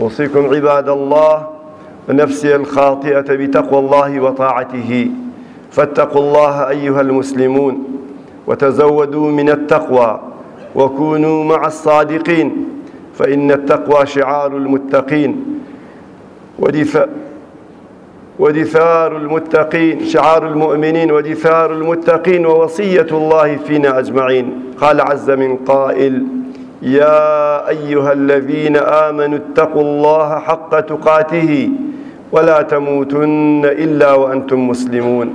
أوصيكم عباد الله ونفسي الخاطئة بتقوى الله وطاعته فاتقوا الله أيها المسلمون وتزودوا من التقوى وكونوا مع الصادقين فإن التقوى شعار المتقين ودفاع ودثار المتقين شعار المؤمنين ودثار المتقين ووصية الله فينا أجمعين قال عز من قائل يا أيها الذين آمنوا اتقوا الله حق تقاته ولا تموتن إلا وأنتم مسلمون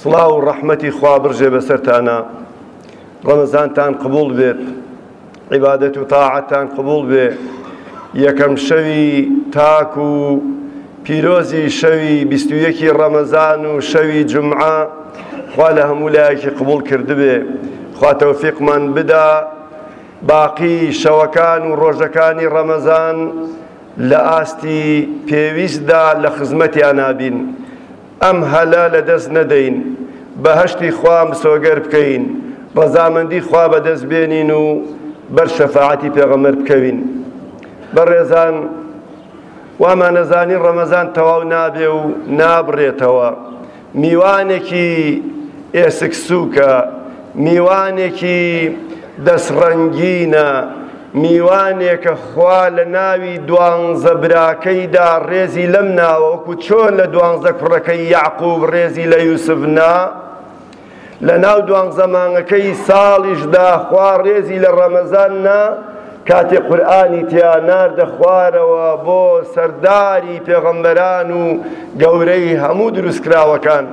سڵاو و ڕەحمەتی خوا بڕژێ بەسەرتانا ڕەمەزانتان قبوڵ بێت عیبادەت و تاعەتان قبوڵ بێ یەکەم شەوی تاک و پیرۆزی شەوی بیست و یەکی ڕەمەزان و شەوی جمعە خوا لە هەموو لایەکی قبوڵ کردبێ خوا تەوفیقمان بدا باقی شەوەکان و ڕۆژەکانی ڕەمەزان لە ئاستی پێویستدا لە خزمەتیانا بین، ئەم هەلە لە دەست نەدەین، بەهەشتی خوا مسۆگەر بکەین، ڕەزامەندی خوا بەدەست بێنین و بەر شەفاعەتی پێغەمبەر بکەوین. بەڕێزان وامانەزانی ڕەمەزان تەواو نابێ و نابڕێتەوە، میوانێکی ئێسک سووکە، میوانێکی دەست ڕەنگینە، میوانێکە خوا لە ناوی دوانزە براکەیدا ڕێزی لەم ناوە، وەکو چۆن لە دوانزە کوڕەکەی یەعقووب ڕێزی لە یوسف نا، لە ناو دوانزە مانگەکەی ساڵیش دا خوا ڕێزی لە ڕەمەزان نا کاتێ قورئانی تیا ناردە خوارەوە بۆ سەرداری پێغەمبەران و گەورەی هەموو دروستکراوەکان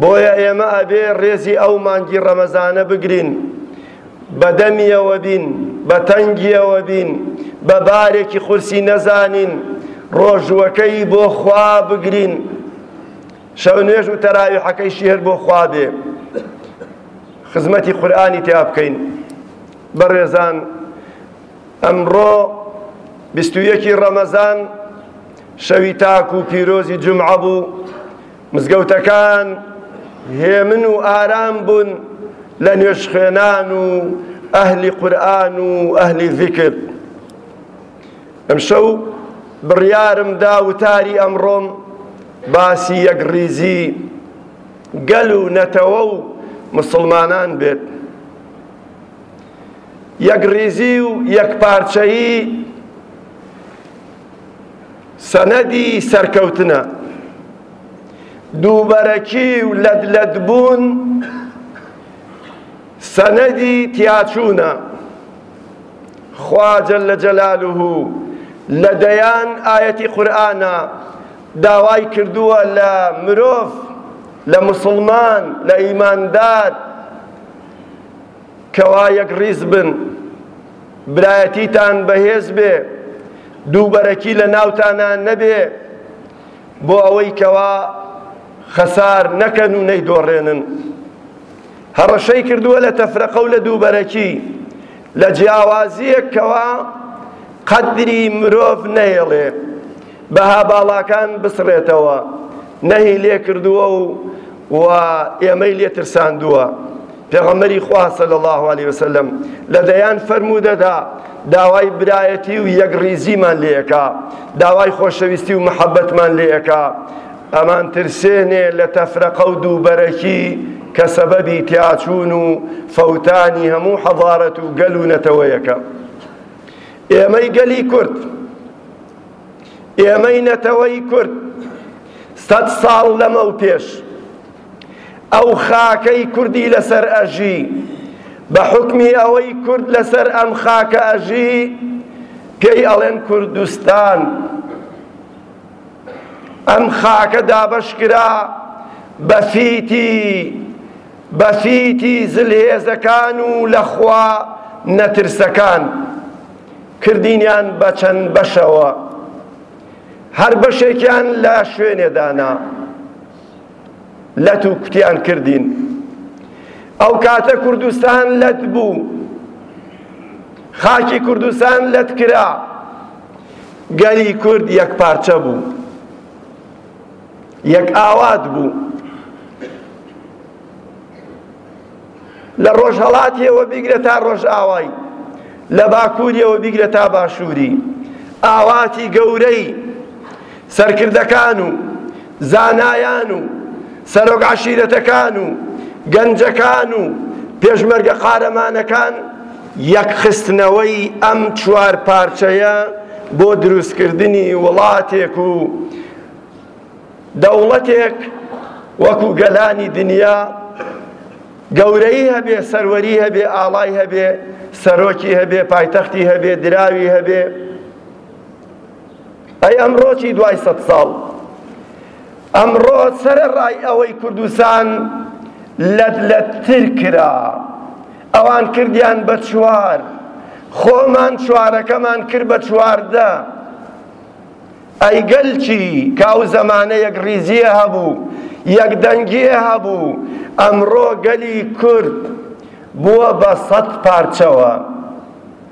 بۆیە ئێمە ئەبێ ڕێزی ئەو مانگی ڕەمەزانە بگرین بەدەمیەوە بین بە تەنگیەوە بین بە بارێکی قورسی نەزانین ڕۆژوەکەی بۆ خوا بگرین شەو نوێژ و تەراویحەکەی شیهر بۆ خوا بێ خزمەتی قورئانی تیا بکەین بەڕێزان ئەمڕۆ بیست و یەکی ڕەمەزان شەوی تاک و پیرۆزی جمعە بوو مزگەوتەکان هێمن و ئارام بوون لە نوێژخوێنان و ئەهلی قورئان و ئەهلی ذیکر ئەمشەو بڕیارم دا وتاری ئەمڕۆم باسی یەکڕیزی گەل و نەتەوە و مسڵمانان بێت یەکڕیزی و یەکپارچەیی سەنەدی سەرکەوتنە دووبەرەکی و لەدلەدبوون سەنەدی تیاچوونە خوا جل جلاله لە دەیان ئایەتی قورئانا داوای کردووە لە مرۆڤ لە مسلمان لە ئیماندار کەوا یەک ڕیز بن برایەتیتان بەهێز بێ دووبەرەکی لە ناوتانە نەبێ بۆ ئەوەی کەوا خەسار نەکەن و نەیدۆڕێنن هەڕەشەی کردووە لە تەفرەقە و لە دووبەرەکی لە جیاوازییەکەوە قەدری مرۆڤ نەهێڵێ بەها باڵاکان بسڕێتەوە، نەهی لێکردووە و و ئێمەی لێ ترساندووە. پێغەمبەری خوا صلی الله علیه وسلم لە دەیان فەرموودەدا داوای برایەتی و یەکڕیزیمان لێ ئەکا، داوای خۆشەویستی و محەبەتمان لێ ئەکا، ئەمان ترسێنێ لە تەفرەقە و دووبەرەکی کە سەبەبی تیاچوون و فەوتانی هەموو حەضارەت و گەل و نەتەوەیەکە ئێمەی گەلی کورد ئێمەی نەتەوەی کورد سەد ساڵ لەمە و پێش ئەو خاکەی کوردی لەسەر ئەژی بە حکمی ئەوەی کورد لەسەر ئەم خاکە ئەژی پێی ئەڵێن کوردستان ئەم خاکە دابەش کرا بە فیتی بە فیتی زلهێزەکان و لە خوا نەترسەکان کردینیان بە چەند بەشەوە هەر بەشێکیان لە شوێنێدانا لەت و کوتیان کردین ئەو کاتە کوردستان لەت بوو خاکی کوردستان لەت کرا گەلی کورد یەک پارچە بوو یەک ئاوات بوو لە ڕۆژهەڵاتیەوە بیگرە تا ڕۆژئاوای لە باکووریەوە بیگرە تا باشووری ئاواتی گەورەی سەرکردەکان و زانایان و سەرۆک عەشیرەتەکان و گەنجەکان و پێشمەرگە قارەمانەکان یەکخستنەوەی ئەم چوار پارچەیە بۆ دروستکردنی وڵاتێک و دەوڵەتێک وەکو گەلانی دنیا گەورەی هەبێ سەروەری هەبێ ئاڵای هەبێ سەرۆکی هەبێ پایتەختی هەبێ دراوی هەبێ ئەی ئەمڕۆ چی دوای سەد ساڵ؟ ئەمڕۆ سەرەڕای ئەوەی کوردستان لەتلەتر کرا ئەوان کردیان بە چوار خۆمان چوارەکەمان کرد بە چواردە ئەی گەلچی کاو زەمانە یەک ڕیزیە هەبوو یەک دەنگیە هەبوو ئەمڕۆ گەلی کورد بووە بە سەد پارچەوە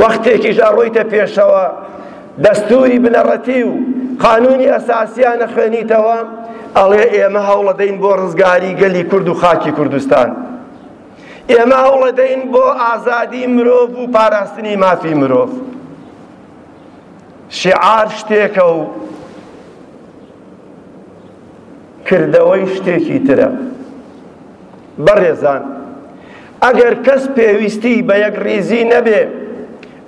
وەختێکیش ئەڕۆیتە پێشەوە دەستووری بنەڕەتی و قانوونی ئەساسییان ئەخوێنیتەوە ئەڵێ ئێمە هەوڵەدەین بۆ ڕزگاری گەلی کورد و خاکی کوردستان ئێمە هەوڵەدەین بۆ ئازادی مرۆڤ و پاراستنی مافی مرۆڤ شعار شتێکە و کردەوەی شتێکی ترە. بەڕێزان ئەگەر کەس پێویستی بە یەکڕیزی نەبێ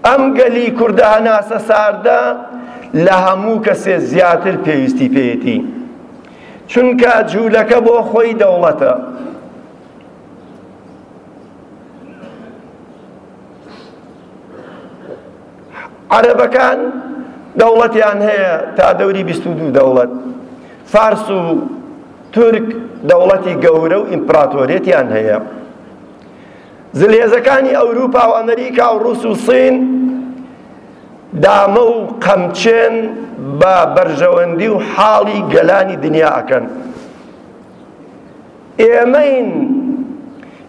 ئەم گەلی کوردە هەناسە ساردە لە هەموو کەسێ زیاتر پێویستی پێیەتی چونکە جوولەکە بۆ خۆی دەوڵەتە عەرەبەکان دەوڵەتیان هەیە تا دەوری بیست و دوو دەوڵەت فارس و تورک دەوڵەتی گەورە و ئیمپراتۆریەتیان هەیە زلێزەکانی ئەوروپا و ئەمریکا و ڕوس و سین دامە و قەمچێن بە بەرژەوەندی و حاڵی گەلانی دنیا ئەکەن ئێمەین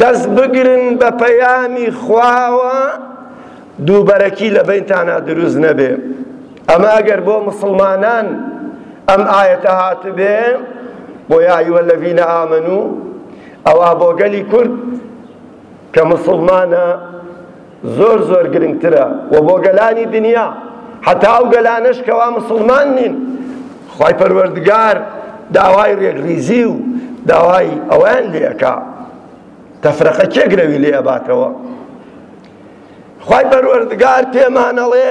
دەست بگرن بە پەیامی خواوە دووبەرەکی لە بینتانا دروست نەبێ ئەمە ئەگەر بۆ مسلمانان ئەم ئاەتە هاتبێ بۆ یاوە لەڤینە ئامن و ئەوە بۆ گەلی کورد کە مسلمانە زۆر زۆر گرنگترە وە بۆ گەلانی دنیا هەتا ئەو گەلانەش کەوا موسڵمان نین خوای پەروەردگار داوای رێکریزی و داوای ئەویان لێ ئەکا تەفرەقە کێ گرەوی لێ ئەباتەوە خوای پەروەردگار پێمانەڵێ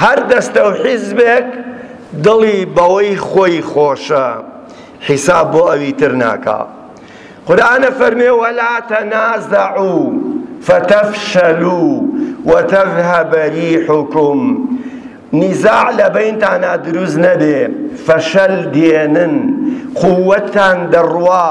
هەر دەستە و حیزبێک دڵی بەوەی خۆی خۆشە حیساب بۆ ئەوی تر ناکا قورئان ئەفەرمێ وەلا تەنازەعو فتفشلو وتذهب ریحکم نیزاع لە بەینتانا دروست نەبێ فەشەل دێنن قووەتتان دەڕوا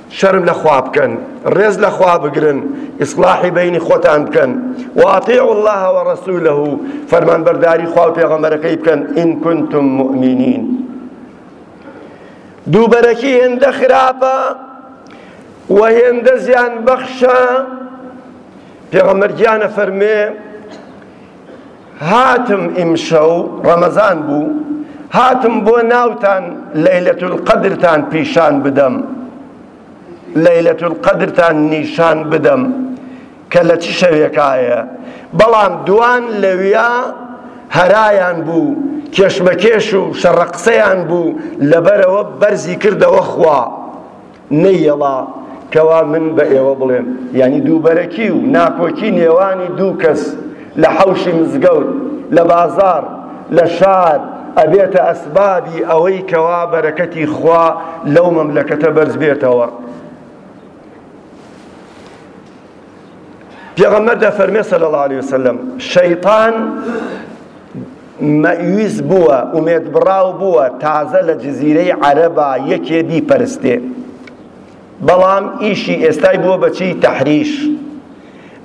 شەرم لە خوا بکەن ڕێز لە خوا بگرن ئیسڵاحی بەینی خۆتان بکەن وئەطیعوا اللە وەڕەسولە فەرمانبەرداری خوا و پێغەمبەرەکەی بکەن ان کنتم مؤمنین دووبەرەکی هێندە خراپە و هێندە زیان بەخشە پێغەمبەر گیانە فەرمێ هاتم ئیمشەو ڕەمەزان بوو هاتم بۆ ناوتان لەیلەت القەدرتان پیشان بدەم لەیلەت القەدرتان نیشان بدەم کە لە چ شەوێکایە بەڵام دوان لەویا هەرایان بوو کێشمەکێش و شەڕەقسەیان بوو لەبەرەوە بەرزی کردەوە خوا نەیەڵا کەوا من بە ئێوە بڵێم، یانی دووبەرەکی و ناکۆکی نێوانی دوو کەس لە حەوشی مزگەوت، لە بازاڕ، لە شار، ئەبێتە ئەسبابی ئەوەی کەوا بەرەکەتی خوا لەو مەملەکەتە بەرز بێتەوە. پێغەمبەر دەفەرمێ صلی الله علیه وسلم شەیطان مەویز بووە ئومێد بڕاو بووە تازە لە جززیرەی عەرەبا یەکێ بیپەرستێ بەڵام ئیشی ئێستای بووە بەچی تەحریش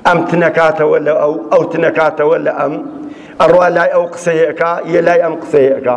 ئەم تنەکاتەوە لە ئەو ئەو تنەکاتەوە لە ئەم ئەڕوا لای ئەو قسەیەکە یە لای ئەم قسەیەکە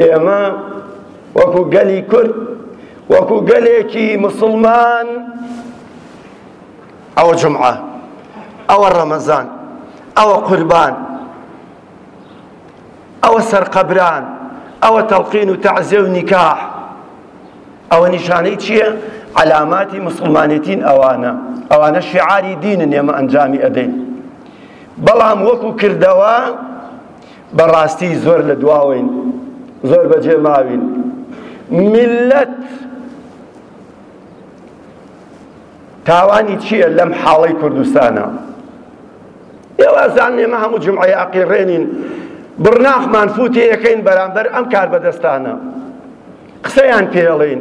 ئێمە وەکو گەلی کورد وەکو گەلێکی مسلمان ئەوە جمعە ئەوە ڕەمەزان ئەوە قوربان ئەوە سەرقەبران ئەوە تەڵقین و تەعزێ و نیکاح ئەوە نیشانەی چییە؟ علاماتی مسلمانێتین ئەوانە ئەوانە شعاری دینن ئێمە ئەنجامی ئەدەین بەڵام وەکو کردەوە بەڕاستی زۆر لە دواوەین زۆر بەجێ ماوین ملت تاوانی چییە لەم حاڵەی کوردستانە ئێوازان ئێمە هەموو جمعی ئاقیڕێنین بڕناخمان فوتێ یەکەین بەرامبەر ئەم کار بەدەستانە قسەیان پێڵێین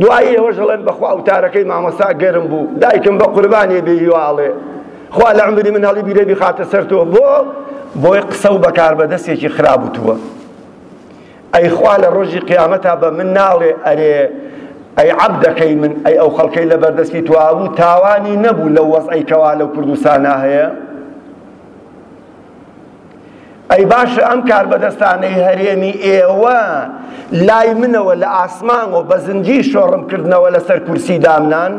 دوایی ئەوەش ئەڵێن بەخوا وتارەکەی مامۆستا گەرم بوو دایکم بە قوربانێ بێ هیوا ئەڵێ خوا لە عمری من هەڵی بیرێ بیخاتە سەر تۆ بۆ بۆی قسە و بەکار بە دەستێکی خراپ وتووە ئەی خوا لە ڕۆژی قیامەتا بە من ناڵێ ئەرێ ئەی عەبدەکەی من ئەی ئەو خەڵکەی لە بەردەستی توابوو تاوانی نەبوو لەو وەزعی کەوا لەو کوردستانە هەیە ئەی باشە ئەم کاربەدەستانەی هەرێمی ئێوە لای منەوە لە ئاسمان و بە زنجی شۆڕم کردنەوە لەسەر کورسی دامنان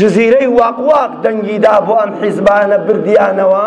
جزیرەی واقواق دەنگیدا بۆ ئەم حیزبانە بردیانەوە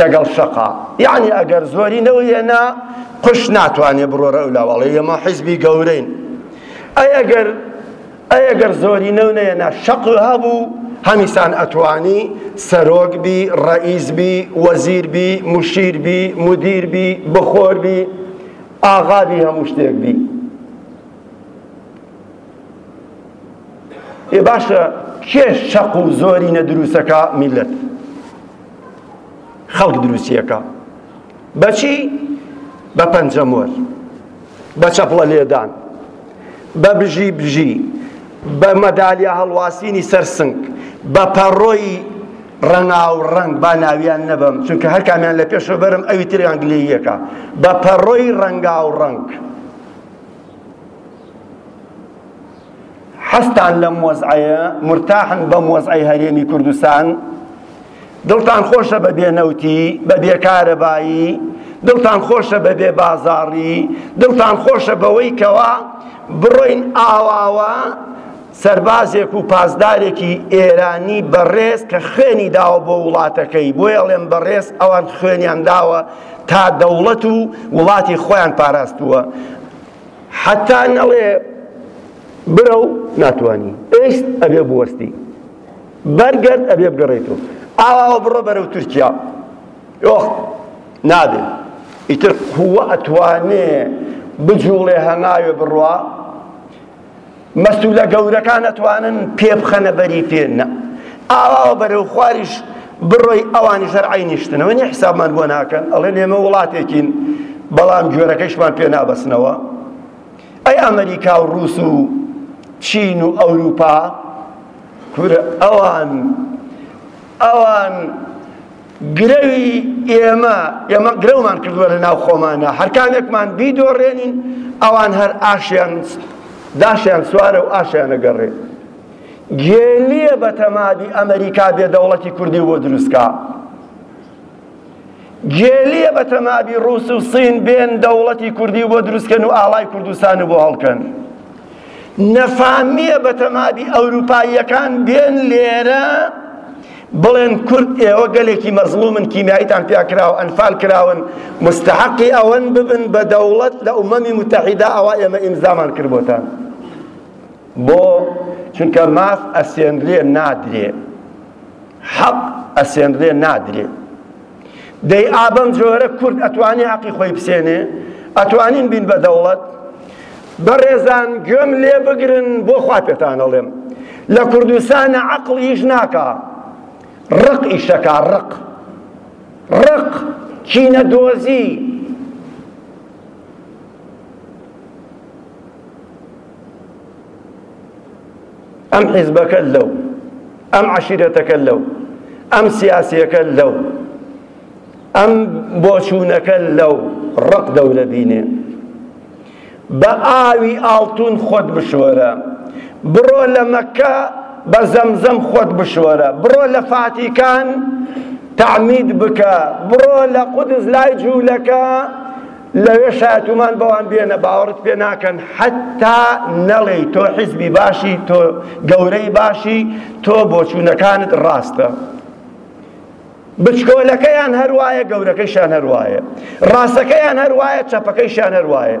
لەگەڵ شەقا یەعنی ئەگەر زۆری نەو هێنا قش ناتوانێ بڕۆرە ئەو لاواڵێ یەمە حیزبی گەورەین ئەی ئەگەر ئەی ئەگەر زۆری نەو نەیەنا شەق هەبوو هەمیسان ئەتوانی سەرۆک بی ڕئیس بی وەزیر بی مشیر بی مدیر بی بخۆر بی ئاغا بی هەموو شتێک بی ئێ باشە کێ شەق و زۆری نە دروستەکە میلەت خەڵک دروستیەکە بەچی بە پەنجەمۆر بە چەپڵە لێدان بە بژی بژی بە مەدالیا هەڵواسینی سەر سنگ بە پەڕۆی ڕەنگا و ڕەنگ با ناویان نەبم چونکە هەر کامیان لە پێشەوە بەرم ئەوی تری ئەنگلیەکە بە پەڕۆی ڕەنگا و ڕەنگ حەزتان لەم وەزعەیە مرتاحن بەم وەزعەی هەرێمی کوردستان دڵتان خۆشە بە بێ نەوتی بە بێ کارەبایی دڵتان خۆشە بە بێ بازاڕی دڵتان خۆشە بەوەی کەوا بڕۆین ئاواوە سربازێک و پاسدارێکی ئێرانی بەڕێز کە خوێنی داوە بۆ وڵاتەکەی بۆ یڵێن بەڕێز ئەوان خوێنیان داوە تا دەوڵەت و وڵاتی خۆیان پاراستووە حەتا نەڵێ برەو ناتوانی ئێست ئەبێ بوەستی بەرگرد ئەبێ بگەڕێتەوە ئاواوە بڕۆ بەرەو تورکیا یۆخ نابێ ئیتر قووە ئەتوانێ بجوڵێ هەناوێ بڕوا مەسولە گەورەکان ئەتوانن پێ بخەنە بەری پێ نە ئاواوە بەرەو خواریش بڕۆی ئەوانیش هەر عینی شتنەوە نی حسابمان بۆ ناکەن ئەڵێن ئێمە وڵاتێکین بەڵام جۆرەکەشمان پێ نابەسنەوە ئەی ئەمریکا و ڕووس و چین و ئەوروپا کورە ئەوان ئەوان گرەوی ئێمە، ئێمە گرەومان کردووە لە ناو خۆمانا، هەر کامێکمان بیدۆڕێنین، ئەوان هەر ئاشیان داشیان سوارە و ئاشیان ئەگەڕێ. گێلیە بە تەمادی ئەمریکا بێ دەوڵەتی کوردی بۆ دروستکا گێلیە بە تەمادی ڕوس و سین بێن دەوڵەتی کوردی بۆ دروستکەن و ئاڵای کوردستان بۆ هەڵکەن نەفامیە بە تەمادی ئەوروپاییەکان بێن لێرە بڵێن کورد ئێوە گەلێکی مەزڵومن کیمیایتان پیا کراوە ئەنفال کراون مستحقی ئەوەن ببن بە دەوڵەت لە ئومەمی متحیدا ئەوە ئێمە ئیمزامان کردبۆتان بۆ چونکە ماف ئەسێنرێ نادرێ حەق ئەسێنرێ نادرێ دەی ئا بەم جۆرە کورد ئەتوانی حەقی خۆی بسێنێ ئەتوانین بین بە دەوڵەت بەڕێزان گوێم لێ بگرن بۆ خوا پێتانەڵێم لە کوردستانە عقل ئیش ناکا ڕق ئیشەکە ڕق ڕق کینە دۆزی ئەم حیزبەکە لەو ئەم عشیرەتەکە لەو ئەم سیاسیەکە لەو ئەم بۆچوونەکە لەو ڕق دەورە بینێ بە ئاوی ئاڵتون خۆت بشۆرە بڕۆ لە مەکە بە زەمزەم خۆت بشۆرە بڕۆ لە فاتیکان تعمید بکە بڕۆ لە قودس لای جوولەکە لەوێ شایەتومان بەوان بێنە باوەڕت پێ ناکەن حەتا نەڵێی تۆ حیزبی باشی تۆ گەورەی باشی تۆ بۆچوونەکانت ڕاستە بچکۆلەکەیان هەر وایە گەورەکەیشان هەر وایە ڕاستەکەیان هەر وایە چەپەکەیشان هەر وایە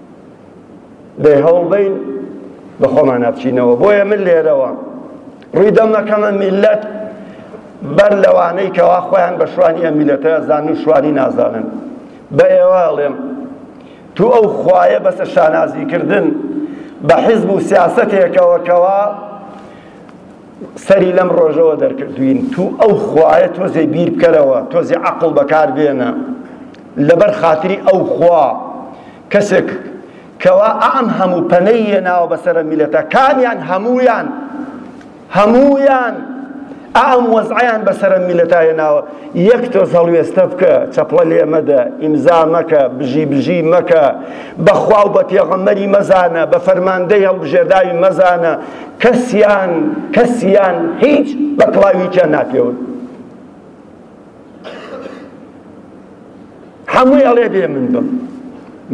دەی هەوڵبین بەخۆمان نابچینەوە بۆیە من لێرەوە ڕووی دەمەکەمە میلەت بەر لەوانەی کەوا خۆیان بە شوانی ئەم میلەتە زان و شوانی نازانن بە ئێوە هەڵێم تو ئەو خوایە بەسە شانازیکردن بە حیزب و سیاسەتێکەوە کەوا سەری لەم ڕۆژەوە دەرکردوین تو ئەو خوایە تۆزێ بیر بکەرەوە تۆزێ عەقڵ بەکار بێنە لەبەر خاتری ئەو خوا کەسێک کەوا ئەم هەموو پەنەی یەناوە بەسەرە میلەتەکانیان هەموویان هەموویان ئەم وەزعیان بەسەرە میلەتا یەناوە یەک تۆز هەڵوێستە بکە چەپڵە لێ مەدە ئیمزا مەکە بژی بژی مەکە بەخوا و بە پێغەمەری مەزانە بە فەرماندەی هەڵبژێرداوی مەزانە کەسیان کەسیان هیچ بە کڵاویکیان ناپێون هەمووی ئەڵێ بێ من بم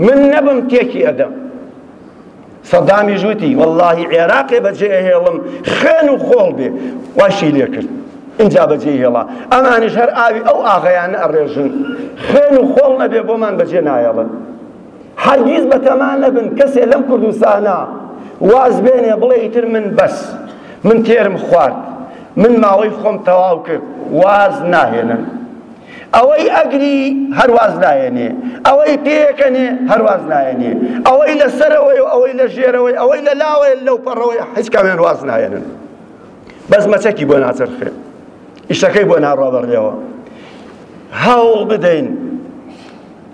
من نەبم تێکی ئەدەم سەدامی ژووتی واللهی عێراقێ بەجێ هێڵم خوێن و خۆڵ بێ واشی لێ کرد اینجا بەجێ هێڵا ئەمانش هەر ئاوی ئەو ئاغیان ئەڕێژن خوێن و خۆڵ نەبێ بۆمان بەجێ نایەڵن هەرگیز بەتەما نەبن کەسێ لەم کوردستانە واز بێنێ بڵێ ئیتر من بەس من تێرم خوارد من ماوەی خۆم تەواو کرد واز ناهێنن ئەوەی ئەگری هەرواز نایەنێ ئەوەی پێکەنێ هەرواز نایەنێ ئەوەی لە سەرەوەی و ئەوەی لە ژێرەوەی ئەوەی لە لاوەیە لەو پەڕەوەی حیچ کامێن واز نایەنن بەس مەچەکی بۆ ناچرخێ ئیشەکەی بۆ ناڕۆبەڕێەوە هەوڵ بدەین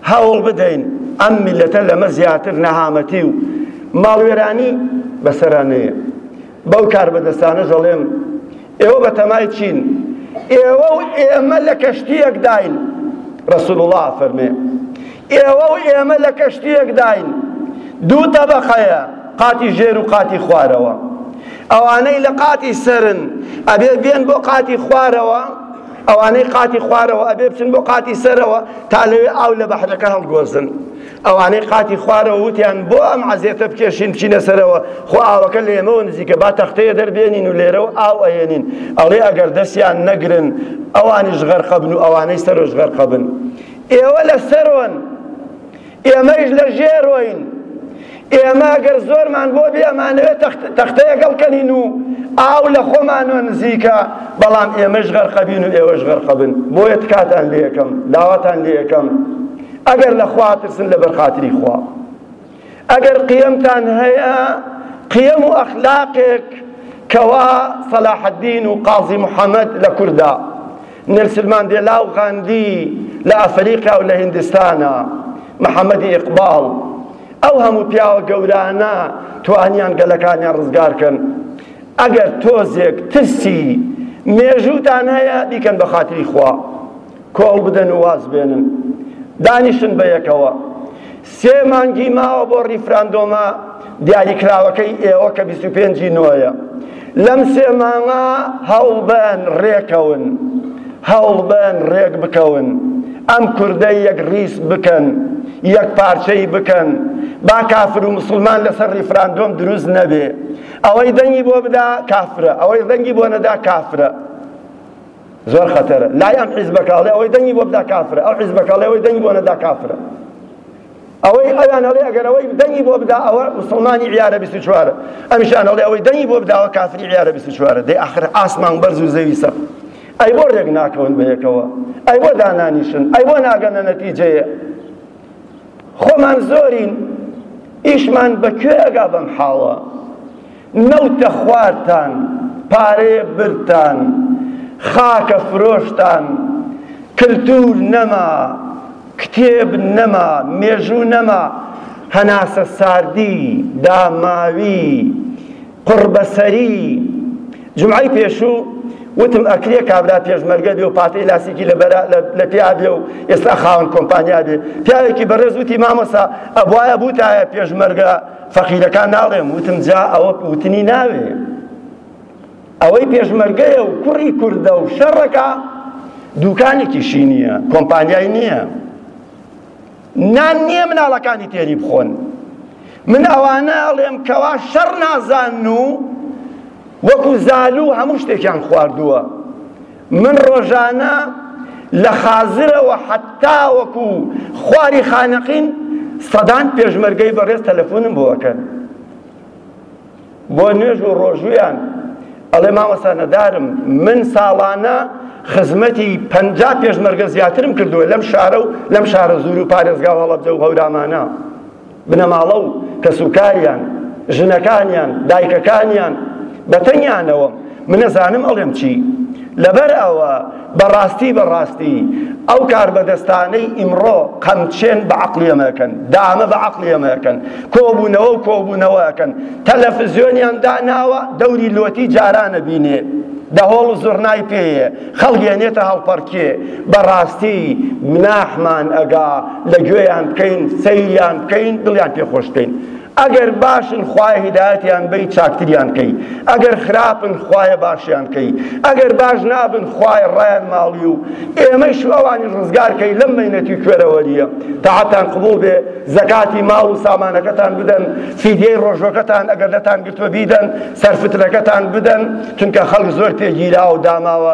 هەوڵ بدەین ئەم میللەتە لەمە زیاتر نەهامەتی و ماڵوێرانی بەسەرا نەیە. بەو کاربەدەستانەش ئەڵێم، ئێوە بەتەمای چین؟ ئێوە و ئێمە لە کەشتییەکداین، ڕەسووڵڵا ئەفەرمێ، ئێوە و ئێمە لە کەشتییەکداین، دوو تەبەقەیە، قاتی ژێر و قاتی خوارەوە. ئەوانەی لە قاتی سەرن، ئەبێ بێن بۆ قاتی خوارەوە، ئەوانەی قاتی خوارەوە ئەبێ بچن بۆ قاتی سەرەوە تا لەوێ ئاو لە بەحرەکە هەڵگۆزن ئەوانەی قاتی خوارەوە وتیان بۆ ئەم عەزێتە بکێشین بچینە سەرەوە خۆ ئاوەکە لە ئێمەوە نزیکە با تەختەیە دەربێنین و لێرەوە ئاو ئەهێنین ئەڵێ ئەگەر دەستیان نەگرن ئەوانیش غەرقەبن و ئەوانەی سەرۆش غەرقەبن ئێوە لە سەرۆن ئێمەیش لە ژێرۆین. ئێمە گەر زۆرمان بۆ بێ ئەمانەوێ تەختەیەک هەڵکەنین و ئاو لە خۆمانەوە نزیکە، بەڵام ئێمەش غەرقەبین و ئێوەش غەرقەبن. بۆیە تکاتان لێکەم، داواتان لێکەم ئەگەر لە خوا ترسن لەبەر خاتری خوا. ئەگەر قیەمتان هەیە، قیەم و ئەخلاقێک کەوا سەلاحەدین و قازی محەمەد لە کوردا نێلسن ماندێلا و غاندی لە ئەفەریقا و لە هیندستانە، محەمەدی ئیقباڵ. ئەو هەموو پیاوە گەورانە توانیان گەلەکانیان ڕزگار کەن. ئەگەر تۆزێک ترسی مێژووتان هەیە بیکەن بە خاتری خوا. کۆڵ بدەن و واز بێنن. دانیشن بە یەکەوە. سێ مانگی ماوە بۆ ڕیفراندۆمە دیاریکراوەکەی ئێوە کە بیست و پێنج ی نۆیە لەم سێ مانگە هەوڵبەن ڕێکەون هەوڵبەن ڕێک بکەون ئەم کوردە یەک ڕیس بکەن یەک پارچەی بکەن با کافر و مسلمان لەسەر ڕیفراندۆم دروست نەبێ ئەوەی دەنگی بۆ بدا کافرە ئەوەی دەنگی بۆ نەدا کافرە زۆر خەتەرە لای ئەم حیزبەکە ئەڵێ ئەوەی دەنگی بۆ بدا کافرە ئەو حیزبەکە ئەڵێ ئەوەی دەنگی بۆ نەدا کافرە ئەوەی ئەویان ئەڵێ ئەگەر ئەوەی دەنگی بۆ بدا ئەوە مسلمانی عیارە 24 ئەمیشان ئەڵێ ئەوەی دەنگی بۆ بداوە کافری عیارە 24 دەی ئاخر ئاسمان بەرز و زەوی سەخت ئەی بۆ ڕێک ناکەون بەیەکەوە ئەی بۆ دانانیشن ئەی بۆ ناگەنە نەتیجەیە خۆمان زۆرین ئیشمان بەکوێ ئەگا بەم حاڵە نەوتە خوارتان پارەیە برتان خاکە فرۆشتان کلتور نەما کتێب نەما مێژوو نەما هەناسە ساردی داماوی قوڕبەسەری جومعەی پێشوو وتم ئەکرێ کابرا پێشمەرگە بێ و پاتەی لاسیکی لە پیا بێ و ئێستا خاوەن کۆمپانیا بێ پیاوێکی بەڕێز وتی مامۆسا ئەبواە بوتایە پێشمەرگە فەقیرەکان ناڵێم وتم جا ئەوە وتنی ناوێ ئەوەی پێشمەرگەیە و کوڕی کوردە و شەڕەکە دوکانێکیشی نییە کۆمپانیای نییە نان نییە مناڵەکانی تێری بخۆن من ئەوانە ئەڵێم کەوا شەڕ نازان و وەکو زالو هەموو شتێکیان خواردووە من ڕۆژانە لە خازرەوە حتا وەکو خواری خانەقین سەدان پێشمەرگەی بەڕێز تەلەفۆنم بۆ ئەکەن بۆ نوێژ و ڕۆژوویان ئەڵێ مامۆستا نەدارم من ساڵانە خزمەتی پەنجا پێشمەرگە زیاترم کردووە لەم شارە و لەم شارە زور و پارێزگا و هەڵەبجە و هەورامانە بنەماڵە و کەسوکاریان ژنەکانیان دایکەکانیان بەتەنیانەوەم من ئەزانم ئەڵێم چی. لەبەر ئەوە بەڕاستی بەڕاستی ئەو کاربەدەستانەی ئیمڕۆ قەمچێن بە عەقڵی ئەمەکەن دامە بە عەقڵی ئەمەکەن کۆبوونەوە و کۆبوونەوەکەن تەلەفزیۆنیان داناوە دەوری لۆتی جارانە بینێ دەهۆڵ و زۆرنای پێیە خەڵگێنێتە هەڵپەڕکێ بەڕاستی گوناحمان ئەگا لە گوێیان بکەین سەیریان بکەین دڵیان پێخۆش بکەین ئەگەر باشن خوایە هیدایەتیان بەی چاکتریان کەی ئەگەر خراپن خوایە باشیان کەی ئەگەر باش نابن خوایە ڕایان ماڵی و ئێمەیش و ئەوانی ڕزگار کەی لەم مەینەتی کوێرەوەریە تاعەتان قبول بێ زەکاتی ماڵ و سامانەکەتان بدەن فیدیەی ڕۆژۆکەتان ئەگەر نەتان گرتوە بیدەن سەرفتنەکەتان بدەن چونکە خەڵک زۆر پێگیراوە داماوە